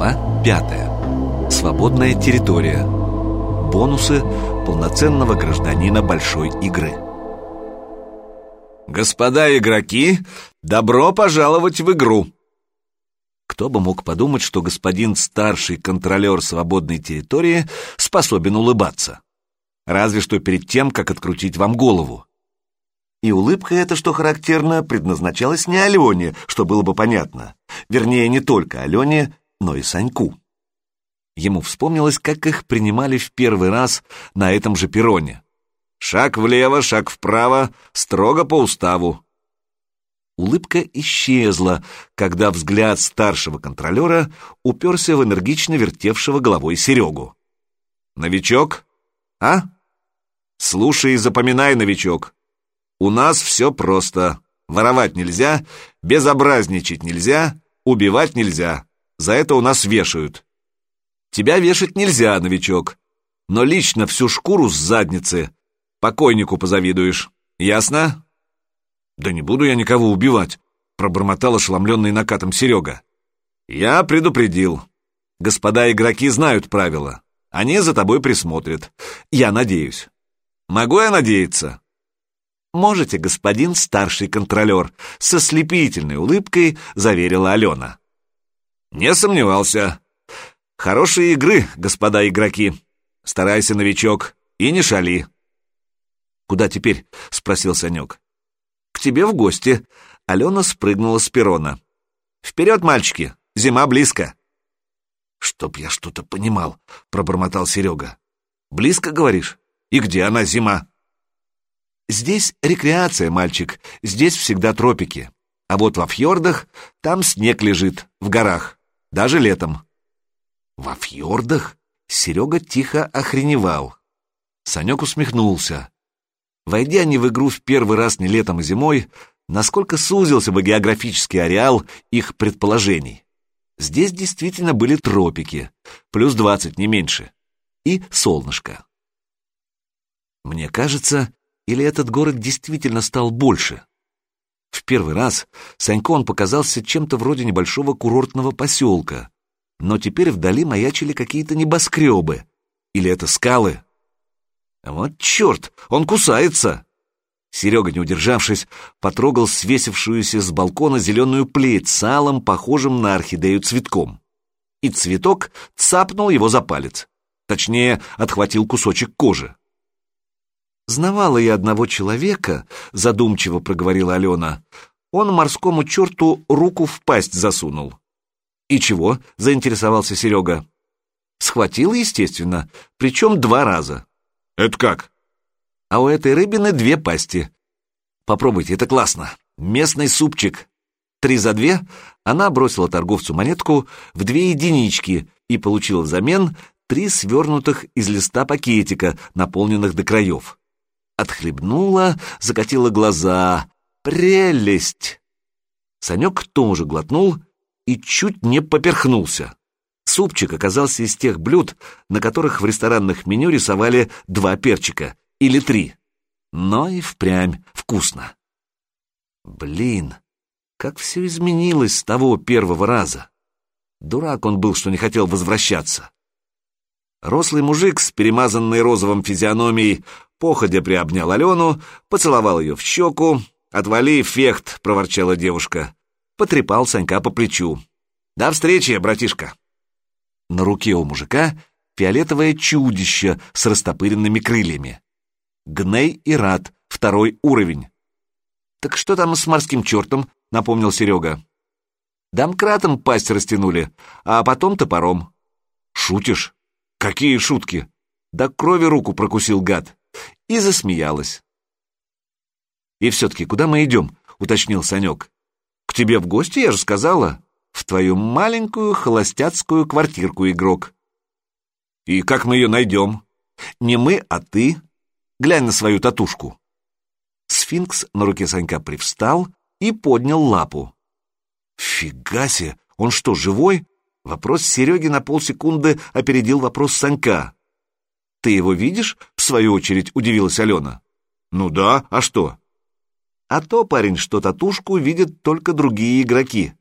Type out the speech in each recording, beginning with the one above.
Глава пятая. Свободная территория. Бонусы полноценного гражданина большой игры. Господа игроки, добро пожаловать в игру! Кто бы мог подумать, что господин старший контролер свободной территории способен улыбаться? Разве что перед тем, как открутить вам голову. И улыбка эта, что характерно, предназначалась не Алене, что было бы понятно. Вернее, не только Алене, но и Саньку. Ему вспомнилось, как их принимали в первый раз на этом же перроне. Шаг влево, шаг вправо, строго по уставу. Улыбка исчезла, когда взгляд старшего контролера уперся в энергично вертевшего головой Серегу. «Новичок? А? Слушай и запоминай, новичок. У нас все просто. Воровать нельзя, безобразничать нельзя, убивать нельзя. За это у нас вешают. Тебя вешать нельзя, новичок. Но лично всю шкуру с задницы покойнику позавидуешь. Ясно? Да не буду я никого убивать, пробормотал ошеломленный накатом Серега. Я предупредил. Господа игроки знают правила. Они за тобой присмотрят. Я надеюсь. Могу я надеяться? Можете, господин старший контролер, со слепительной улыбкой заверила Алена. «Не сомневался. Хорошие игры, господа игроки. Старайся, новичок, и не шали». «Куда теперь?» — спросил Санек. «К тебе в гости». Алена спрыгнула с перона. «Вперед, мальчики, зима близко». «Чтоб я что-то понимал», — пробормотал Серега. «Близко, говоришь? И где она, зима?» «Здесь рекреация, мальчик, здесь всегда тропики. А вот во фьордах там снег лежит, в горах даже летом. Во фьордах Серега тихо охреневал. Санек усмехнулся. Войдя они в игру в первый раз не летом, а зимой, насколько сузился бы географический ареал их предположений. Здесь действительно были тропики, плюс двадцать, не меньше, и солнышко. Мне кажется, или этот город действительно стал больше? В первый раз Санькон показался чем-то вроде небольшого курортного поселка, но теперь вдали маячили какие-то небоскребы. Или это скалы? Вот черт, он кусается! Серега, не удержавшись, потрогал свесившуюся с балкона зеленую плеть с алым, похожим на орхидею цветком. И цветок цапнул его за палец. Точнее, отхватил кусочек кожи. «Знавала я одного человека», — задумчиво проговорила Алена. «Он морскому черту руку в пасть засунул». «И чего?» — заинтересовался Серега. «Схватил, естественно, причем два раза». «Это как?» «А у этой рыбины две пасти. Попробуйте, это классно. Местный супчик. Три за две она бросила торговцу монетку в две единички и получила взамен три свернутых из листа пакетика, наполненных до краев отхлебнула, закатила глаза. Прелесть! Санек тоже глотнул и чуть не поперхнулся. Супчик оказался из тех блюд, на которых в ресторанных меню рисовали два перчика или три. Но и впрямь вкусно. Блин, как все изменилось с того первого раза. Дурак он был, что не хотел возвращаться. Рослый мужик с перемазанной розовым физиономией походя приобнял Алену, поцеловал ее в щеку. «Отвали, эффект!» — проворчала девушка. Потрепал Санька по плечу. «До встречи, братишка!» На руке у мужика фиолетовое чудище с растопыренными крыльями. Гней и Рад, второй уровень. «Так что там с морским чертом?» — напомнил Серега. «Домкратом пасть растянули, а потом топором». «Шутишь? Какие шутки?» «Да крови руку прокусил гад и засмеялась. «И все-таки куда мы идем?» — уточнил Санек. «К тебе в гости, я же сказала. В твою маленькую холостяцкую квартирку, игрок». «И как мы ее найдем?» «Не мы, а ты. Глянь на свою татушку». Сфинкс на руке Санька привстал и поднял лапу. «Фига себе! Он что, живой?» Вопрос Сереги на полсекунды опередил вопрос Санька. «Ты его видишь?» — в свою очередь удивилась Алена. «Ну да, а что?» «А то, парень, что татушку видят только другие игроки».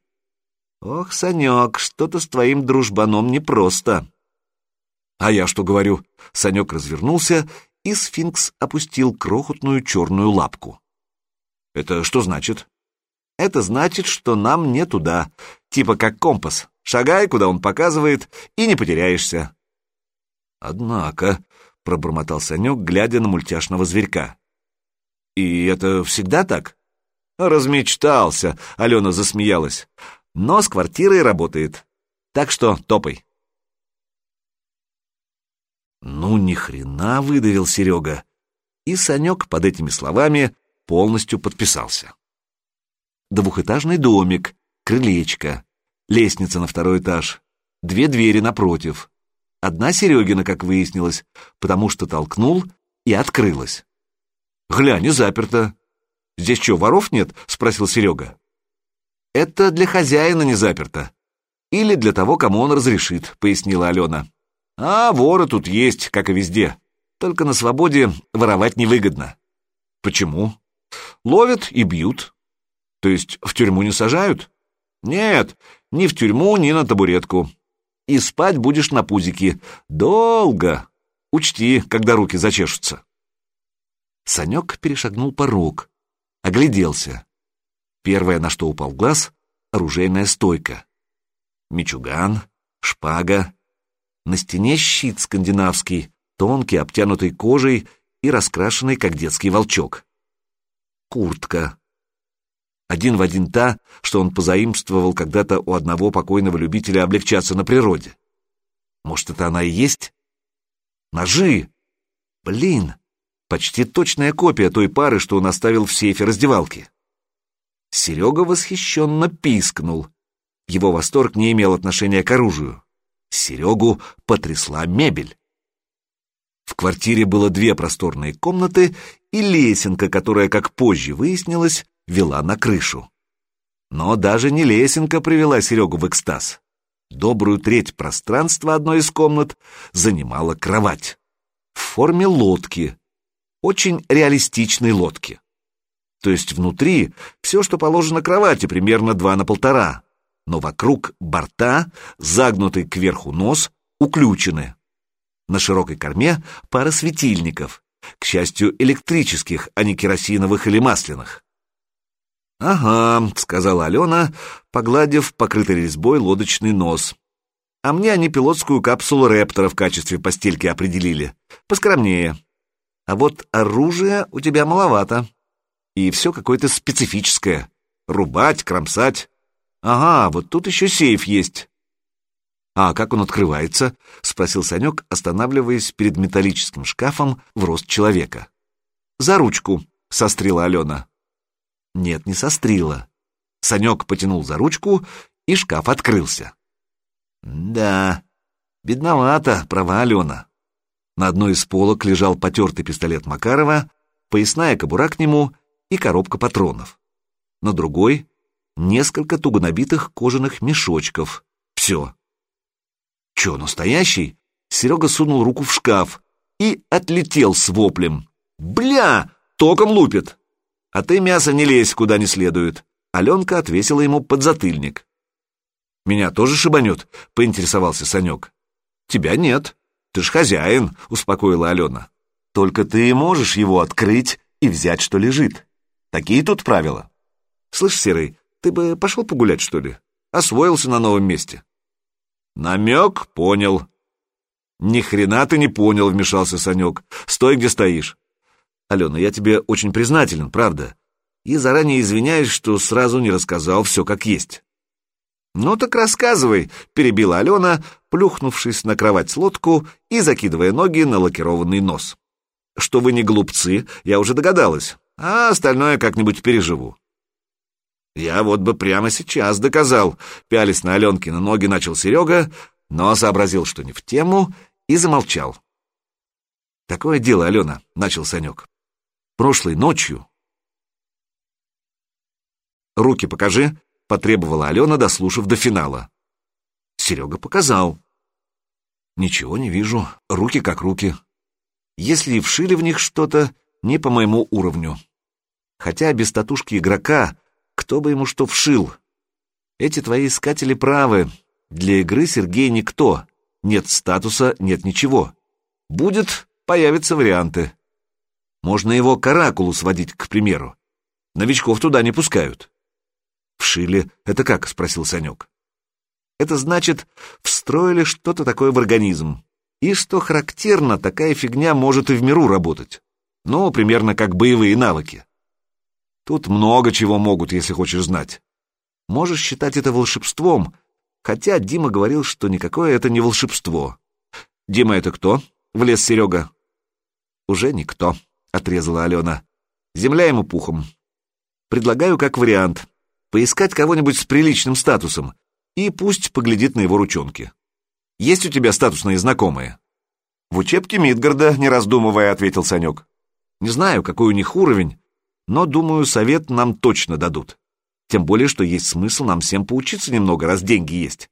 Ох, Санек, что-то с твоим дружбаном непросто. А я что говорю? Санек развернулся, и сфинкс опустил крохотную черную лапку. Это что значит? Это значит, что нам не туда, типа как компас. Шагай, куда он показывает, и не потеряешься. Однако, — пробормотал Санек, глядя на мультяшного зверька. И это всегда так? Размечтался, — Алена засмеялась. Но с квартирой работает. Так что топай. Ну, ни хрена выдавил Серега. И Санек под этими словами полностью подписался. Двухэтажный домик, крылечко, лестница на второй этаж, две двери напротив. Одна Серегина, как выяснилось, потому что толкнул и открылась. «Глянь, не заперто». «Здесь что, воров нет?» — спросил Серега. «Это для хозяина не заперто. Или для того, кому он разрешит», — пояснила Алена. «А воры тут есть, как и везде. Только на свободе воровать невыгодно». «Почему?» «Ловят и бьют». «То есть в тюрьму не сажают?» «Нет, ни в тюрьму, ни на табуретку. И спать будешь на пузике. Долго. Учти, когда руки зачешутся». Санек перешагнул порог, огляделся. Первое, на что упал глаз — оружейная стойка. Мичуган, шпага. На стене щит скандинавский, тонкий, обтянутый кожей и раскрашенный, как детский волчок. Куртка. Один в один та, что он позаимствовал когда-то у одного покойного любителя облегчаться на природе. Может, это она и есть? Ножи! Блин! Почти точная копия той пары, что он оставил в сейфе раздевалки. Серега восхищенно пискнул. Его восторг не имел отношения к оружию. Серегу потрясла мебель. В квартире было две просторные комнаты и лесенка, которая, как позже выяснилось, вела на крышу. Но даже не лесенка привела Серегу в экстаз. Добрую треть пространства одной из комнат занимала кровать. В форме лодки, очень реалистичной лодки. То есть внутри все, что положено кровати, примерно два на полтора, но вокруг борта, загнутый кверху нос, уключены. На широкой корме пара светильников, к счастью, электрических, а не керосиновых или масляных. «Ага», — сказала Алена, погладив покрытый резьбой лодочный нос. «А мне они пилотскую капсулу Рептора в качестве постельки определили. Поскромнее». А вот оружия у тебя маловато. И все какое-то специфическое. Рубать, кромсать. Ага, вот тут еще сейф есть. А как он открывается? Спросил Санек, останавливаясь перед металлическим шкафом в рост человека. За ручку, сострила Алена. Нет, не сострила. Санек потянул за ручку, и шкаф открылся. Да, бедновато, права Алена. На одной из полок лежал потертый пистолет Макарова, поясная кобура к нему и коробка патронов. На другой — несколько туго набитых кожаных мешочков. Все. Че, настоящий? Серега сунул руку в шкаф и отлетел с воплем. «Бля! Током лупит!» «А ты мясо не лезь, куда не следует!» Аленка отвесила ему подзатыльник. «Меня тоже шибанет?» — поинтересовался Санек. «Тебя нет. Ты ж хозяин, успокоила Алена. Только ты можешь его открыть и взять, что лежит. Такие тут правила. Слышь, Серый, ты бы пошел погулять, что ли? Освоился на новом месте. Намек понял. Ни хрена ты не понял, вмешался Санек. Стой, где стоишь. Алена, я тебе очень признателен, правда. И заранее извиняюсь, что сразу не рассказал все как есть. «Ну так рассказывай», — перебила Алена, плюхнувшись на кровать с лодку и закидывая ноги на лакированный нос. «Что вы не глупцы, я уже догадалась, а остальное как-нибудь переживу». «Я вот бы прямо сейчас доказал», — пялись на Аленкина ноги начал Серега, но сообразил, что не в тему, и замолчал. «Такое дело, Алена», — начал Санек. «Прошлой ночью...» «Руки покажи», потребовала Алена, дослушав до финала. Серега показал. Ничего не вижу, руки как руки. Если и вшили в них что-то, не по моему уровню. Хотя без татушки игрока, кто бы ему что вшил. Эти твои искатели правы. Для игры Сергей никто. Нет статуса, нет ничего. Будет, появятся варианты. Можно его к оракулу сводить, к примеру. Новичков туда не пускают. В Шиле это как? — спросил Санек. Это значит, встроили что-то такое в организм. И, что характерно, такая фигня может и в миру работать. Ну, примерно как боевые навыки. Тут много чего могут, если хочешь знать. Можешь считать это волшебством, хотя Дима говорил, что никакое это не волшебство. «Дима, это кто?» — влез Серега. «Уже никто», — отрезала Алена. «Земля ему пухом. Предлагаю как вариант поискать кого-нибудь с приличным статусом, и пусть поглядит на его ручонки. Есть у тебя статусные знакомые?» «В учебке Мидгарда», — не раздумывая, ответил Санек. «Не знаю, какой у них уровень, но, думаю, совет нам точно дадут. Тем более, что есть смысл нам всем поучиться немного, раз деньги есть.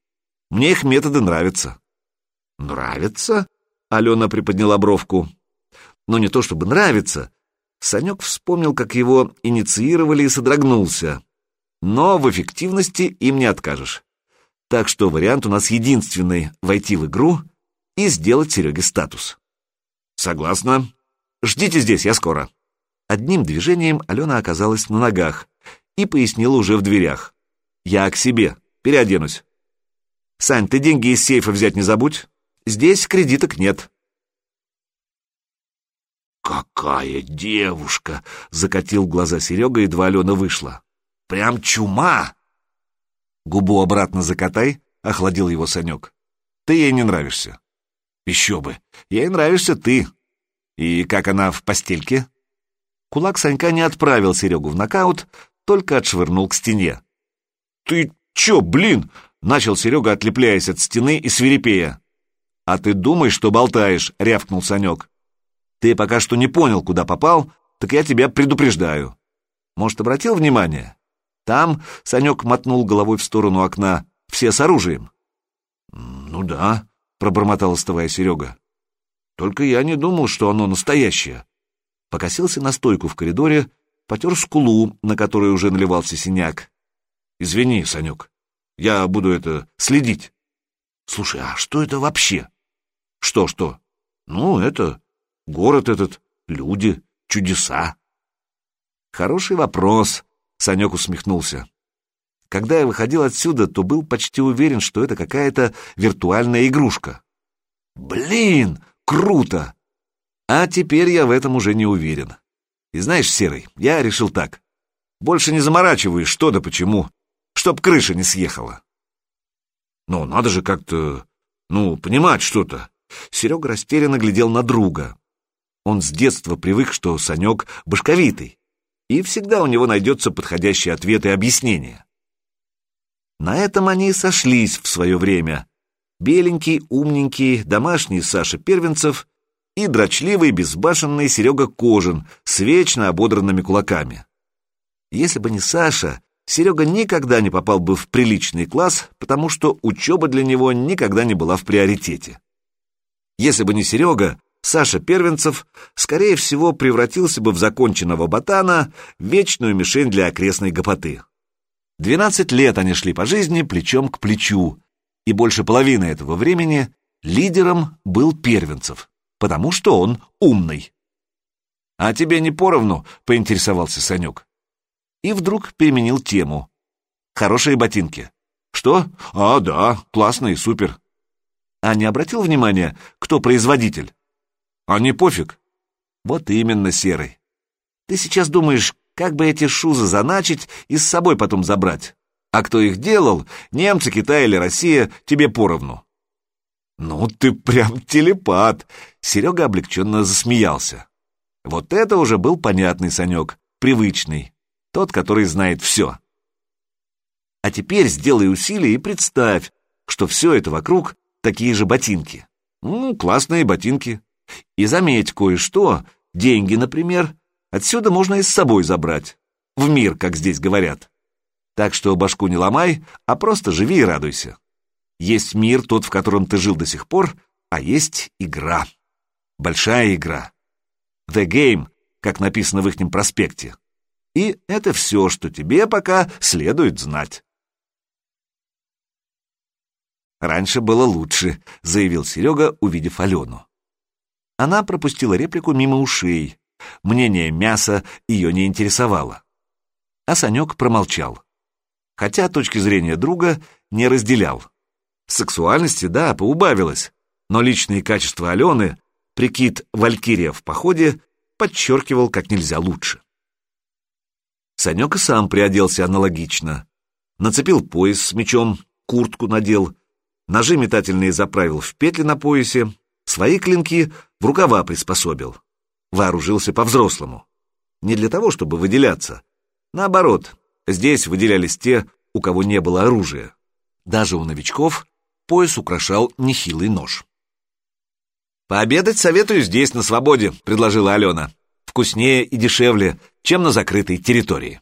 Мне их методы нравятся». «Нравятся?» — Алена приподняла бровку. «Но не то чтобы нравится». Санек вспомнил, как его инициировали и содрогнулся. Но в эффективности им не откажешь. Так что вариант у нас единственный — войти в игру и сделать Сереге статус. Согласна. Ждите здесь, я скоро. Одним движением Алена оказалась на ногах и пояснила уже в дверях. Я к себе, переоденусь. Сань, ты деньги из сейфа взять не забудь. Здесь кредиток нет. «Какая девушка!» — закатил глаза Серега, едва Алена вышла. «Прям чума!» «Губу обратно закатай», — охладил его Санек. «Ты ей не нравишься». «Еще бы! Ей нравишься ты!» «И как она в постельке?» Кулак Санька не отправил Серегу в нокаут, только отшвырнул к стене. «Ты че, блин?» — начал Серега, отлепляясь от стены и свирепея. «А ты думаешь, что болтаешь?» — рявкнул Санек. «Ты пока что не понял, куда попал, так я тебя предупреждаю. Может, обратил внимание? Там Санек мотнул головой в сторону окна. Все с оружием. «Ну да», — пробормотал, оставая Серега. «Только я не думал, что оно настоящее». Покосился на стойку в коридоре, потер скулу, на которой уже наливался синяк. «Извини, Санек, я буду это следить». «Слушай, а что это вообще?» «Что-что?» «Ну, это город этот, люди, чудеса». «Хороший вопрос», Санек усмехнулся. Когда я выходил отсюда, то был почти уверен, что это какая-то виртуальная игрушка. Блин, круто! А теперь я в этом уже не уверен. И знаешь, Серый, я решил так. Больше не заморачиваюсь, что да почему, чтоб крыша не съехала. Ну, надо же как-то, ну, понимать что-то. Серега растерянно глядел на друга. Он с детства привык, что Санек башковитый и всегда у него найдется подходящий ответ и объяснение. На этом они и сошлись в свое время. Беленький, умненький, домашний Саша Первенцев и дрочливый, безбашенный Серега Кожин с вечно ободранными кулаками. Если бы не Саша, Серега никогда не попал бы в приличный класс, потому что учеба для него никогда не была в приоритете. Если бы не Серега, Саша Первенцев, скорее всего, превратился бы в законченного ботана, вечную мишень для окрестной гопоты. Двенадцать лет они шли по жизни плечом к плечу, и больше половины этого времени лидером был Первенцев, потому что он умный. «А тебе не поровну?» — поинтересовался Санек. И вдруг переменил тему. «Хорошие ботинки». «Что? А, да, классные, супер». А не обратил внимания, кто производитель? А не пофиг? Вот именно, Серый. Ты сейчас думаешь, как бы эти шузы заначить и с собой потом забрать. А кто их делал, немцы, Китай или Россия, тебе поровну. Ну ты прям телепат. Серега облегченно засмеялся. Вот это уже был понятный Санек, привычный, тот, который знает все. А теперь сделай усилие и представь, что все это вокруг такие же ботинки. Ну, классные ботинки. И заметь кое-что, деньги, например, отсюда можно и с собой забрать. В мир, как здесь говорят. Так что башку не ломай, а просто живи и радуйся. Есть мир тот, в котором ты жил до сих пор, а есть игра. Большая игра. The Game, как написано в ихнем проспекте. И это все, что тебе пока следует знать. Раньше было лучше», — заявил Серега, увидев Алену. Она пропустила реплику мимо ушей. Мнение мяса ее не интересовало. А Санек промолчал. Хотя точки зрения друга не разделял. Сексуальности, да, поубавилось, но личные качества Алены, прикид «Валькирия в походе» подчеркивал как нельзя лучше. Санек и сам приоделся аналогично. Нацепил пояс с мечом, куртку надел, ножи метательные заправил в петли на поясе, свои клинки в рукава приспособил. Вооружился по-взрослому. Не для того, чтобы выделяться. Наоборот, здесь выделялись те, у кого не было оружия. Даже у новичков пояс украшал нехилый нож. «Пообедать советую здесь, на свободе», — предложила Алена. «Вкуснее и дешевле, чем на закрытой территории».